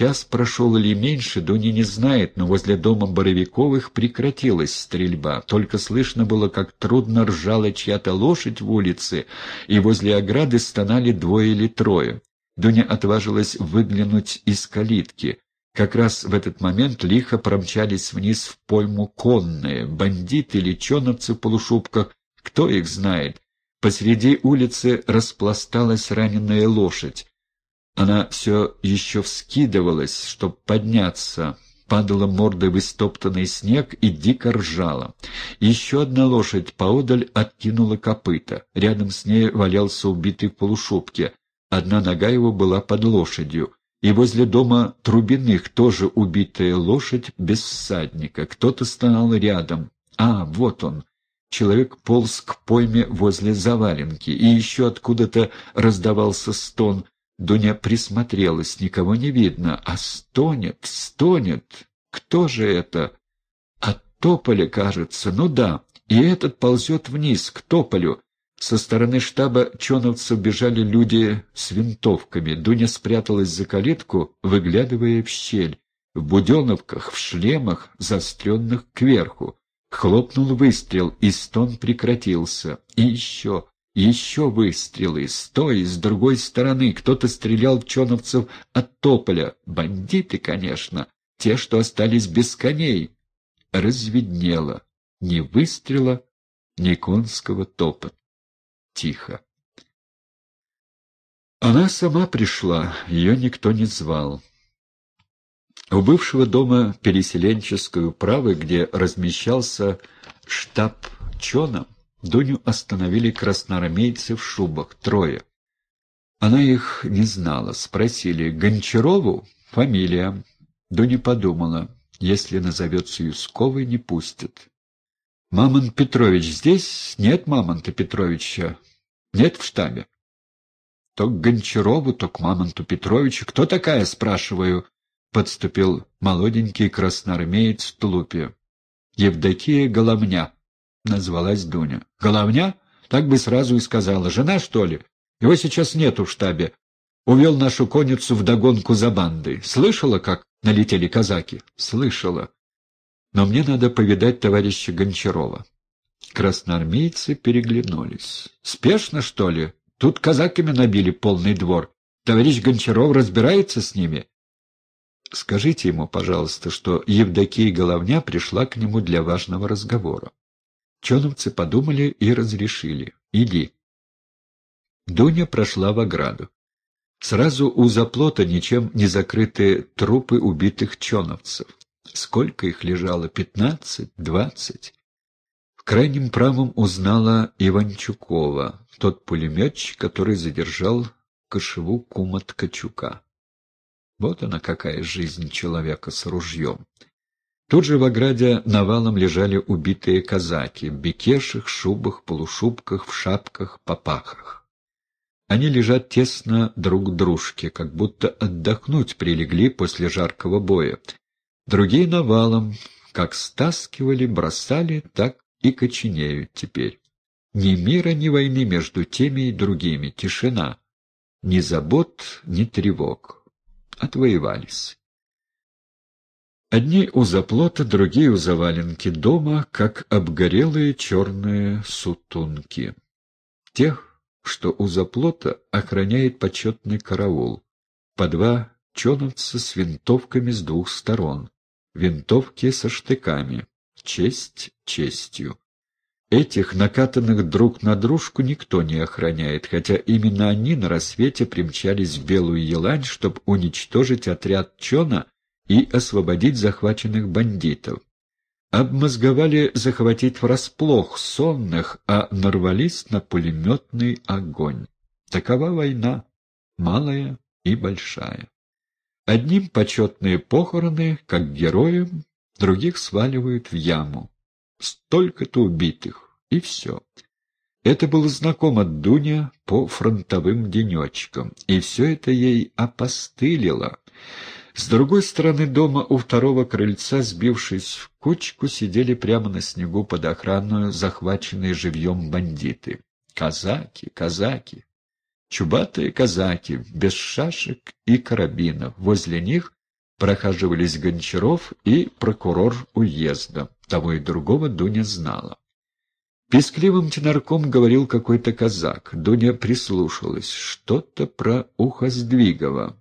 Час прошел или меньше, Дуня не знает, но возле дома Боровиковых прекратилась стрельба. Только слышно было, как трудно ржала чья-то лошадь в улице, и возле ограды стонали двое или трое. Дуня отважилась выглянуть из калитки. Как раз в этот момент лихо промчались вниз в пойму конные, бандиты или чоновцы в полушубках, кто их знает. Посреди улицы распласталась раненая лошадь. Она все еще вскидывалась, чтобы подняться, падала мордой в истоптанный снег и дико ржала. Еще одна лошадь поодаль откинула копыта. Рядом с ней валялся убитый в полушубке. Одна нога его была под лошадью. И возле дома Трубиных тоже убитая лошадь без всадника. Кто-то стоял рядом. А, вот он. Человек полз к пойме возле заваленки, и еще откуда-то раздавался стон. Дуня присмотрелась, никого не видно, а стонет, стонет. Кто же это? От тополя, кажется, ну да, и этот ползет вниз, к тополю. Со стороны штаба чоновцев бежали люди с винтовками. Дуня спряталась за калитку, выглядывая в щель. В буденовках, в шлемах, заостренных кверху. Хлопнул выстрел, и стон прекратился. И еще, еще выстрелы. Стой, с другой стороны. Кто-то стрелял в чоновцев от тополя. Бандиты, конечно. Те, что остались без коней. Разведнело. Ни выстрела, ни конского топота. Тихо. Она сама пришла, ее никто не звал. У бывшего дома переселенческой управы, где размещался штаб Чона, Дуню остановили красноармейцы в шубах, трое. Она их не знала. Спросили, Гончарову? Фамилия. Дуня подумала, если назовется Юсковой, не пустят. «Мамонт Петрович здесь? Нет Мамонта Петровича. Нет в штабе». «То к Гончарову, то к Мамонту Петровичу. Кто такая?» — спрашиваю. Подступил молоденький красноармеец в тулупе. «Евдокия Головня», — назвалась Дуня. «Головня? Так бы сразу и сказала. Жена, что ли? Его сейчас нету в штабе. Увел нашу конницу в догонку за бандой. Слышала, как налетели казаки?» «Слышала. Но мне надо повидать товарища Гончарова». Красноармейцы переглянулись. «Спешно, что ли? Тут казаками набили полный двор. Товарищ Гончаров разбирается с ними?» Скажите ему, пожалуйста, что Евдокия Головня пришла к нему для важного разговора. Чоновцы подумали и разрешили. Иди. Дуня прошла в ограду. Сразу у заплота ничем не закрытые трупы убитых чоновцев. Сколько их лежало? Пятнадцать? Двадцать? В крайнем правом узнала Иванчукова, тот пулеметчик, который задержал кошеву кума Ткачука. Вот она какая жизнь человека с ружьем. Тут же в ограде навалом лежали убитые казаки в бекешах, шубах, полушубках, в шапках, попахах. Они лежат тесно друг к дружке, как будто отдохнуть прилегли после жаркого боя. Другие навалом, как стаскивали, бросали, так и коченеют теперь. Ни мира, ни войны между теми и другими, тишина. Ни забот, ни тревог отвоевались. Одни у заплота, другие у заваленки дома, как обгорелые черные сутунки. Тех, что у заплота, охраняет почетный караул. По два чоновца с винтовками с двух сторон. Винтовки со штыками. Честь честью. Этих, накатанных друг на дружку, никто не охраняет, хотя именно они на рассвете примчались в Белую Елань, чтобы уничтожить отряд Чона и освободить захваченных бандитов. Обмозговали захватить врасплох сонных, а нарвались на пулеметный огонь. Такова война, малая и большая. Одним почетные похороны, как героям, других сваливают в яму столько-то убитых, и все. Это было знакомо Дуня по фронтовым денечкам, и все это ей опостылило. С другой стороны дома у второго крыльца, сбившись в кучку, сидели прямо на снегу под охраной захваченные живьем бандиты. Казаки, казаки, чубатые казаки, без шашек и карабинов. Возле них прохаживались Гончаров и прокурор уезда. Того и другого Дуня знала. Пескливым тенарком говорил какой-то казак. Дуня прислушалась. Что-то про Ухоздвигова.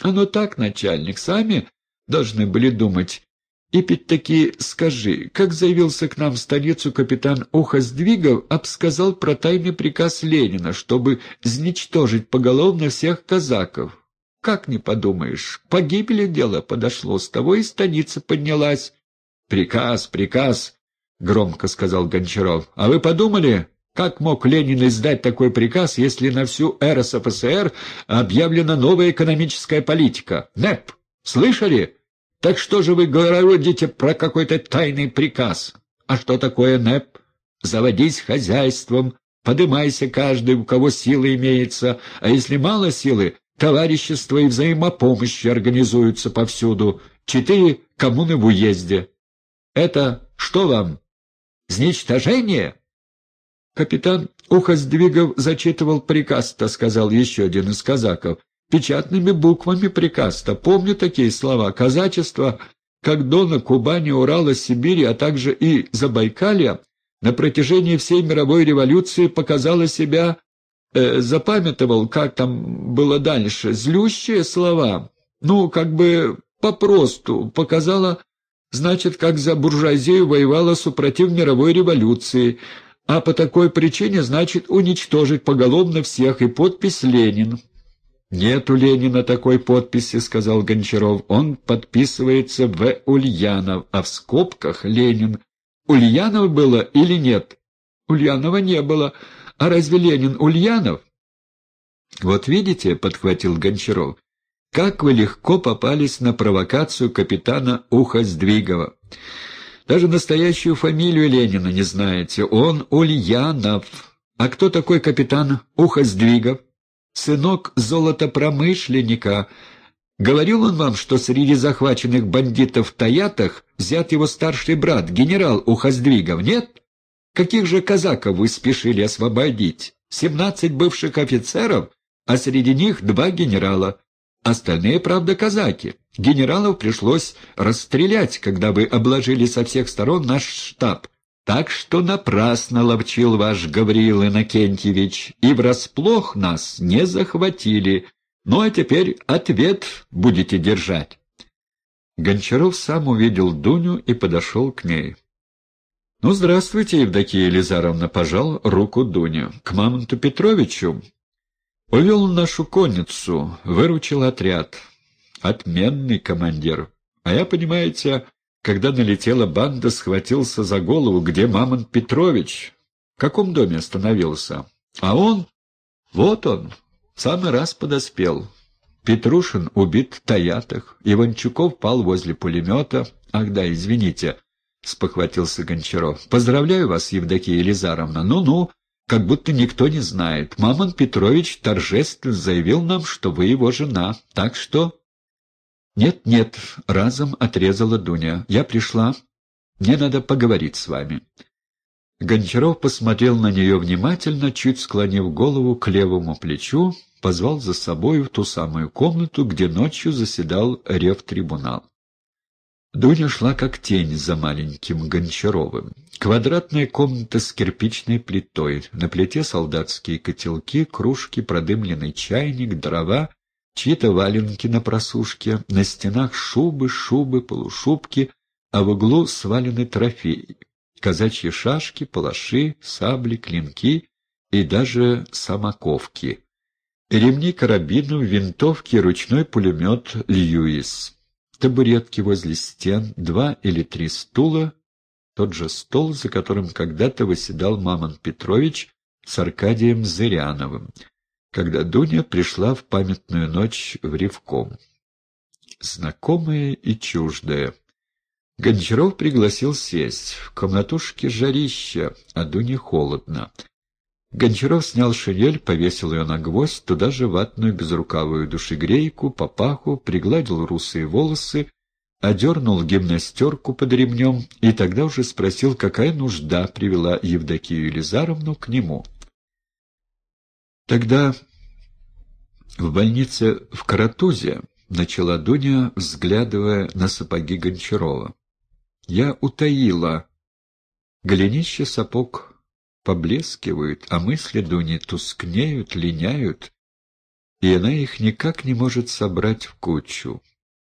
«Оно так, начальник, сами должны были думать. И ведь-таки скажи, как заявился к нам в столицу капитан Ухоздвигов, обсказал про тайный приказ Ленина, чтобы изничтожить поголовно всех казаков. Как не подумаешь, погибели дело подошло, с того и станица поднялась. Приказ, приказ, — громко сказал Гончаров. «А вы подумали, как мог Ленин издать такой приказ, если на всю РСФСР объявлена новая экономическая политика? НЭП! Слышали? Так что же вы говорите про какой-то тайный приказ? А что такое НЭП? Заводись хозяйством, подымайся каждый, у кого силы имеется, а если мало силы, товарищество и взаимопомощь организуются повсюду. Четыре коммуны в уезде. Это что вам, Изничтожение? Капитан Ухоздвигов зачитывал приказ-то, сказал еще один из казаков. Печатными буквами приказ-то. Помню такие слова. Казачество, как Дона, Кубани, Урала, Сибири, а также и Забайкалья, на протяжении всей мировой революции показало себя, э, запамятовал, как там было дальше, злющие слова. Ну, как бы попросту показало Значит, как за буржуазию воевала супротив мировой революции, а по такой причине, значит, уничтожить поголовно всех, и подпись «Ленин». «Нет у Ленина такой подписи», — сказал Гончаров. «Он подписывается В. Ульянов, а в скобках Ленин. Ульянов было или нет?» «Ульянова не было. А разве Ленин Ульянов?» «Вот видите», — подхватил Гончаров, как вы легко попались на провокацию капитана Ухоздвигова. Даже настоящую фамилию Ленина не знаете. Он Ульянов. А кто такой капитан Ухоздвигов? Сынок золотопромышленника. Говорил он вам, что среди захваченных бандитов в Таятах взят его старший брат, генерал Ухоздвигов, нет? Каких же казаков вы спешили освободить? Семнадцать бывших офицеров, а среди них два генерала. Остальные, правда, казаки. Генералов пришлось расстрелять, когда вы обложили со всех сторон наш штаб. Так что напрасно ловчил ваш Гавриил Иннокентьевич, и врасплох нас не захватили. Ну а теперь ответ будете держать. Гончаров сам увидел Дуню и подошел к ней. — Ну, здравствуйте, Евдокия Елизаровна, пожал руку Дуню. — К Мамонту Петровичу Увел нашу конницу, выручил отряд. Отменный командир. А я, понимаете, когда налетела банда, схватился за голову, где Мамонт Петрович. В каком доме остановился? А он... Вот он, самый раз подоспел. Петрушин убит в Таятах, Иванчуков пал возле пулемета. Ах да, извините, — спохватился Гончаров. — Поздравляю вас, Евдокия Елизаровна. Ну-ну, как будто никто не знает. Мамон Петрович торжественно заявил нам, что вы его жена, так что... «Нет-нет», — разом отрезала Дуня. «Я пришла. Мне надо поговорить с вами». Гончаров посмотрел на нее внимательно, чуть склонив голову к левому плечу, позвал за собой в ту самую комнату, где ночью заседал рев-трибунал. Дуня шла как тень за маленьким Гончаровым. Квадратная комната с кирпичной плитой. На плите солдатские котелки, кружки, продымленный чайник, дрова, чьи-то валенки на просушке. На стенах шубы, шубы, полушубки, а в углу свалены трофеи. Казачьи шашки, палаши, сабли, клинки и даже самоковки. Ремни карабинов, винтовки, ручной пулемет «Льюис» табуретки возле стен, два или три стула, тот же стол, за которым когда-то выседал Мамон Петрович с Аркадием Зыряновым, когда Дуня пришла в памятную ночь в Ревком. Знакомая и чуждая. Гончаров пригласил сесть. В комнатушке жарища, а Дуне холодно. Гончаров снял шинель, повесил ее на гвоздь, туда же ватную безрукавую душегрейку, папаху, пригладил русые волосы, одернул гимнастерку под ремнем и тогда уже спросил, какая нужда привела Евдокию Елизаровну к нему. Тогда в больнице в Каратузе — начала Дуня, взглядывая на сапоги Гончарова. «Я утаила. Голенище сапог поблескивают, а мысли Дуни тускнеют, линяют, и она их никак не может собрать в кучу.